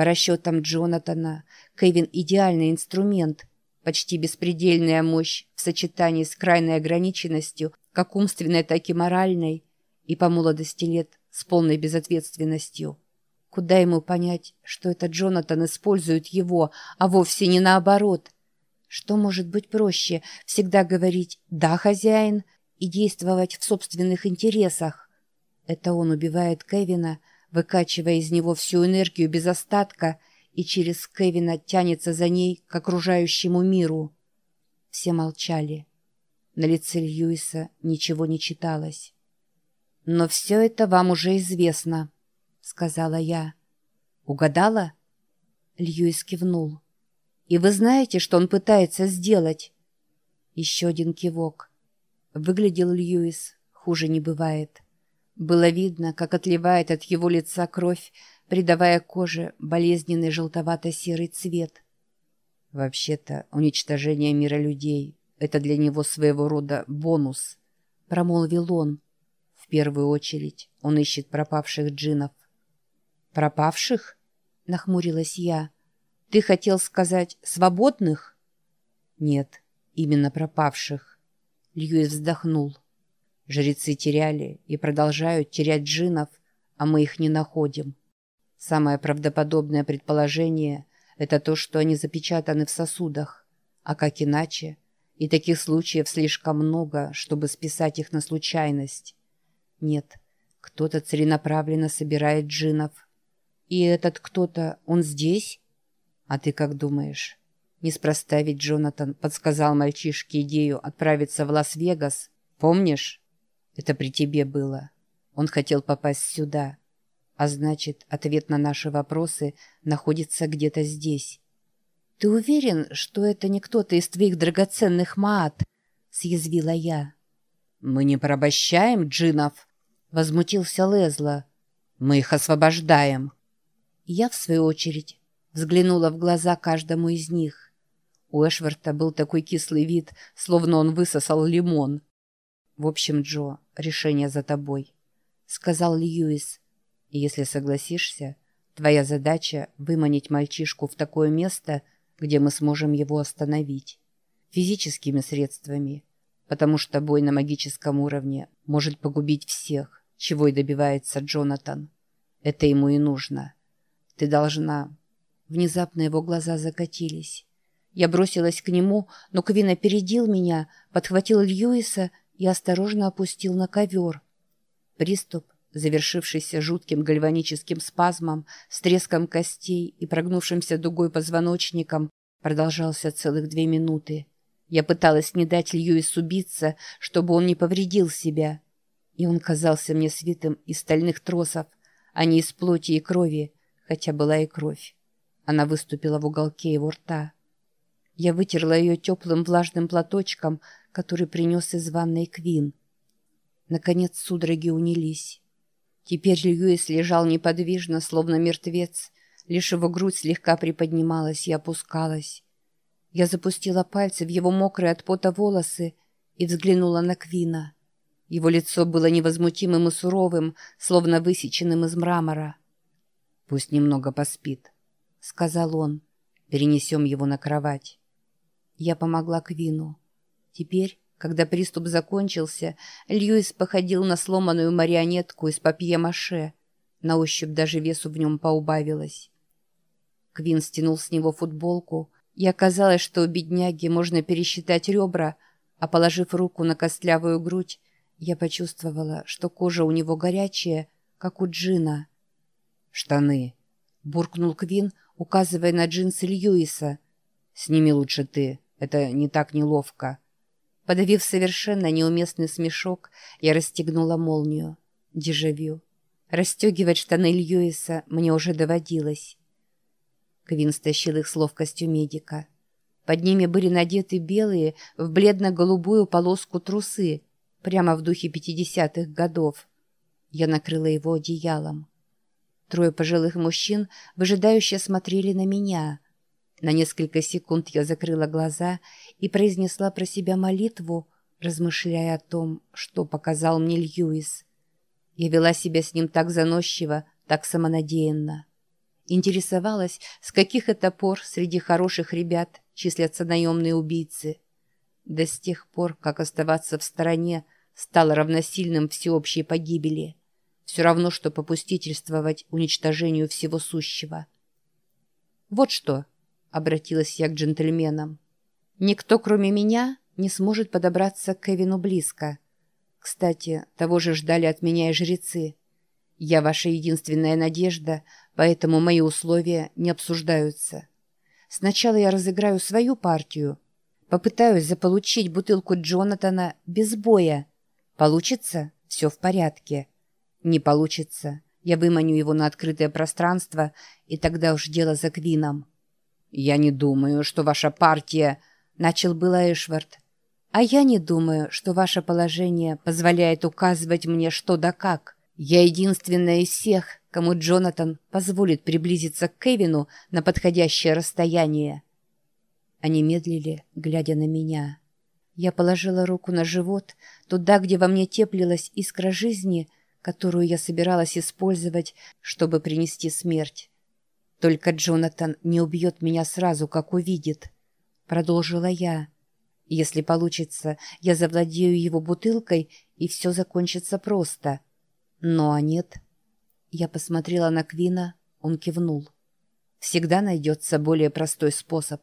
По расчетам Джонатана, Кевин – идеальный инструмент, почти беспредельная мощь в сочетании с крайней ограниченностью, как умственной, так и моральной, и по молодости лет с полной безответственностью. Куда ему понять, что это Джонатан использует его, а вовсе не наоборот? Что может быть проще, всегда говорить «да, хозяин» и действовать в собственных интересах? Это он убивает Кевина, выкачивая из него всю энергию без остатка, и через Кевина тянется за ней к окружающему миру. Все молчали. На лице Льюиса ничего не читалось. «Но все это вам уже известно», — сказала я. «Угадала?» Льюис кивнул. «И вы знаете, что он пытается сделать?» Еще один кивок. Выглядел Льюис, хуже не бывает. Было видно, как отливает от его лица кровь, придавая коже болезненный желтовато-серый цвет. «Вообще-то уничтожение мира людей — это для него своего рода бонус», — промолвил он первую очередь он ищет пропавших джинов. «Пропавших?» — нахмурилась я. «Ты хотел сказать свободных?» «Нет, именно пропавших». Льюис вздохнул. «Жрецы теряли и продолжают терять джинов, а мы их не находим. Самое правдоподобное предположение — это то, что они запечатаны в сосудах. А как иначе? И таких случаев слишком много, чтобы списать их на случайность. Нет, кто-то целенаправленно собирает джинов. И этот кто-то, он здесь? А ты как думаешь? Неспроста ведь Джонатан подсказал мальчишке идею отправиться в Лас-Вегас. Помнишь? Это при тебе было. Он хотел попасть сюда. А значит, ответ на наши вопросы находится где-то здесь. «Ты уверен, что это не кто-то из твоих драгоценных маат?» — съязвила я. «Мы не порабощаем джинов», Возмутился Лезла. «Мы их освобождаем». Я, в свою очередь, взглянула в глаза каждому из них. У Эшварта был такой кислый вид, словно он высосал лимон. «В общем, Джо, решение за тобой», — сказал Льюис. «И если согласишься, твоя задача — выманить мальчишку в такое место, где мы сможем его остановить. Физическими средствами, потому что бой на магическом уровне может погубить всех чего и добивается Джонатан. Это ему и нужно. Ты должна... Внезапно его глаза закатились. Я бросилась к нему, но Квин опередил меня, подхватил Льюиса и осторожно опустил на ковер. Приступ, завершившийся жутким гальваническим спазмом, с треском костей и прогнувшимся дугой позвоночником, продолжался целых две минуты. Я пыталась не дать Льюису биться, чтобы он не повредил себя и он казался мне свитым из стальных тросов, а не из плоти и крови, хотя была и кровь. Она выступила в уголке его рта. Я вытерла ее теплым влажным платочком, который принес из ванной Квин. Наконец судороги унились. Теперь Льюис лежал неподвижно, словно мертвец, лишь его грудь слегка приподнималась и опускалась. Я запустила пальцы в его мокрые от пота волосы и взглянула на Квина. Его лицо было невозмутимым и суровым, словно высеченным из мрамора. «Пусть немного поспит», — сказал он. «Перенесем его на кровать». Я помогла Квину. Теперь, когда приступ закончился, Льюис походил на сломанную марионетку из папье-маше. На ощупь даже весу в нем поубавилось. Квин стянул с него футболку, и оказалось, что у бедняги можно пересчитать ребра, а положив руку на костлявую грудь, я почувствовала, что кожа у него горячая, как у Джина. «Штаны!» — буркнул Квин, указывая на джинсы Льюиса. «Сними лучше ты, это не так неловко». Подавив совершенно неуместный смешок, я расстегнула молнию. Дежавю. Расстегивать штаны Льюиса мне уже доводилось. Квин стащил их с ловкостью медика. Под ними были надеты белые в бледно-голубую полоску трусы — прямо в духе пятидесятых годов. Я накрыла его одеялом. Трое пожилых мужчин выжидающе смотрели на меня. На несколько секунд я закрыла глаза и произнесла про себя молитву, размышляя о том, что показал мне Льюис. Я вела себя с ним так заносчиво, так самонадеянно. Интересовалась, с каких это пор среди хороших ребят числятся наемные убийцы. Да с тех пор, как оставаться в стороне стало равносильным всеобщей погибели. Все равно, что попустительствовать уничтожению всего сущего. «Вот что», — обратилась я к джентльменам, — «никто, кроме меня, не сможет подобраться к Кевину близко. Кстати, того же ждали от меня и жрецы. Я ваша единственная надежда, поэтому мои условия не обсуждаются. Сначала я разыграю свою партию, попытаюсь заполучить бутылку Джонатана без боя. Получится — все в порядке. Не получится — я выманю его на открытое пространство, и тогда уж дело за Квином. «Я не думаю, что ваша партия...» — начал было Эшвард. «А я не думаю, что ваше положение позволяет указывать мне что да как. Я единственная из всех, кому Джонатан позволит приблизиться к Кевину на подходящее расстояние». Они медлили, глядя на меня. Я положила руку на живот, туда, где во мне теплилась искра жизни, которую я собиралась использовать, чтобы принести смерть. «Только Джонатан не убьет меня сразу, как увидит», — продолжила я. Если получится, я завладею его бутылкой, и все закончится просто. Но а нет. Я посмотрела на Квина, он кивнул. Всегда найдется более простой способ.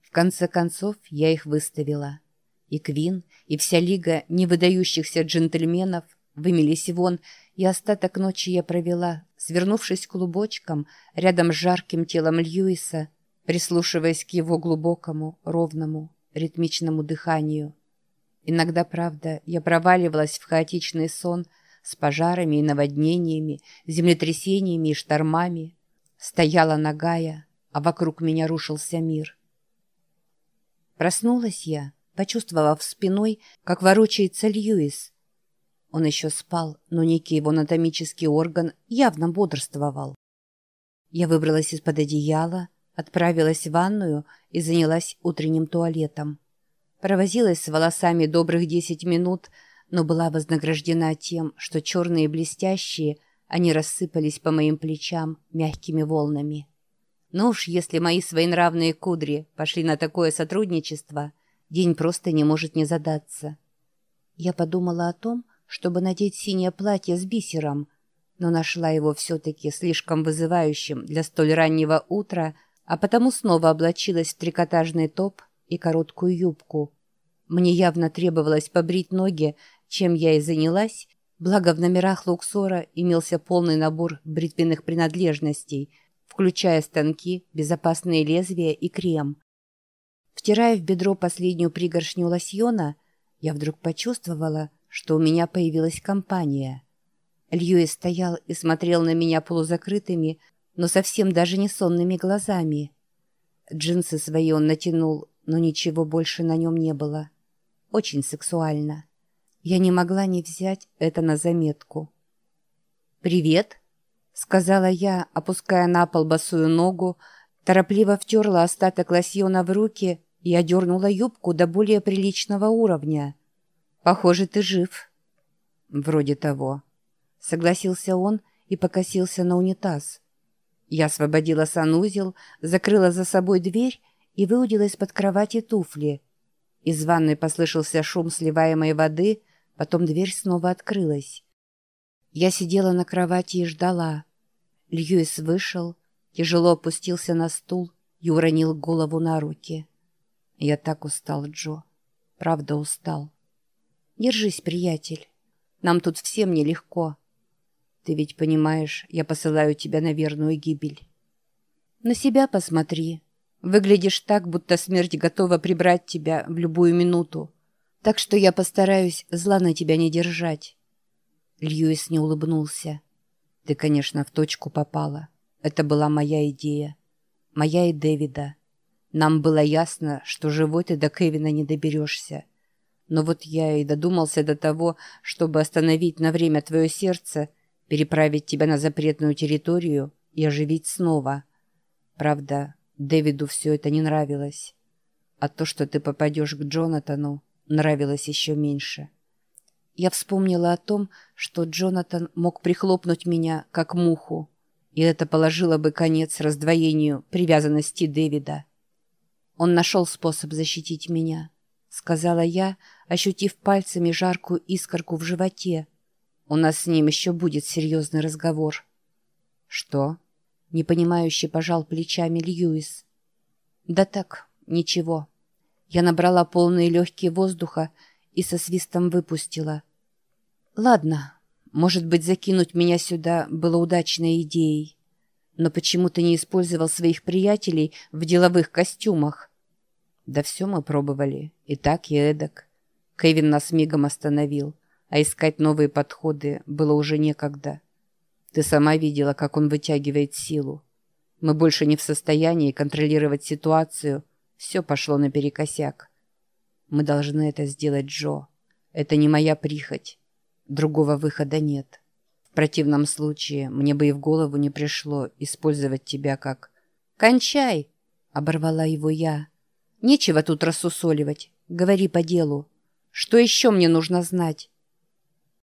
В конце концов, я их выставила. И Квин, и вся лига невыдающихся джентльменов вымелись вон, и остаток ночи я провела, свернувшись клубочком рядом с жарким телом Льюиса, прислушиваясь к его глубокому, ровному, ритмичному дыханию. Иногда, правда, я проваливалась в хаотичный сон с пожарами и наводнениями, землетрясениями и штормами. Стояла нагая, а вокруг меня рушился мир. Проснулась я, почувствовав спиной, как ворочается Льюис. Он еще спал, но некий его анатомический орган явно бодрствовал. Я выбралась из-под одеяла, Отправилась в ванную и занялась утренним туалетом. Провозилась с волосами добрых десять минут, но была вознаграждена тем, что черные блестящие, они рассыпались по моим плечам мягкими волнами. Ну уж, если мои своенравные кудри пошли на такое сотрудничество, день просто не может не задаться. Я подумала о том, чтобы надеть синее платье с бисером, но нашла его все-таки слишком вызывающим для столь раннего утра — а потому снова облачилась в трикотажный топ и короткую юбку. Мне явно требовалось побрить ноги, чем я и занялась, благо в номерах Луксора имелся полный набор бритвенных принадлежностей, включая станки, безопасные лезвия и крем. Втирая в бедро последнюю пригоршню лосьона, я вдруг почувствовала, что у меня появилась компания. Льюис стоял и смотрел на меня полузакрытыми, но совсем даже не сонными глазами. Джинсы свои он натянул, но ничего больше на нем не было. Очень сексуально. Я не могла не взять это на заметку. «Привет», — сказала я, опуская на пол босую ногу, торопливо втерла остаток лосьона в руки и одернула юбку до более приличного уровня. «Похоже, ты жив». «Вроде того», — согласился он и покосился на унитаз. Я освободила санузел, закрыла за собой дверь и выудила из-под кровати туфли. Из ванной послышался шум сливаемой воды, потом дверь снова открылась. Я сидела на кровати и ждала. Льюис вышел, тяжело опустился на стул и уронил голову на руки. Я так устал, Джо. Правда устал. Держись, приятель. Нам тут всем нелегко. Ты ведь понимаешь, я посылаю тебя на верную гибель. На себя посмотри. Выглядишь так, будто смерть готова прибрать тебя в любую минуту. Так что я постараюсь зла на тебя не держать. Льюис не улыбнулся. Ты, конечно, в точку попала. Это была моя идея. Моя и Дэвида. Нам было ясно, что живой ты до Кевина не доберешься. Но вот я и додумался до того, чтобы остановить на время твое сердце переправить тебя на запретную территорию и оживить снова. Правда, Дэвиду все это не нравилось. А то, что ты попадешь к Джонатану, нравилось еще меньше. Я вспомнила о том, что Джонатан мог прихлопнуть меня, как муху, И это положило бы конец раздвоению привязанности Дэвида. Он нашел способ защитить меня, сказала я, ощутив пальцами жаркую искорку в животе. У нас с ним еще будет серьезный разговор. Что? Непонимающе пожал плечами Льюис. Да так, ничего. Я набрала полные легкие воздуха и со свистом выпустила. Ладно, может быть, закинуть меня сюда было удачной идеей. Но почему ты не использовал своих приятелей в деловых костюмах? Да все мы пробовали, и так, и эдак. Кевин нас мигом остановил, а искать новые подходы было уже некогда. Ты сама видела, как он вытягивает силу. Мы больше не в состоянии контролировать ситуацию. Все пошло наперекосяк. Мы должны это сделать, Джо. Это не моя прихоть. Другого выхода нет. В противном случае мне бы и в голову не пришло использовать тебя как... «Кончай!» — оборвала его я. «Нечего тут рассусоливать. Говори по делу. Что еще мне нужно знать?»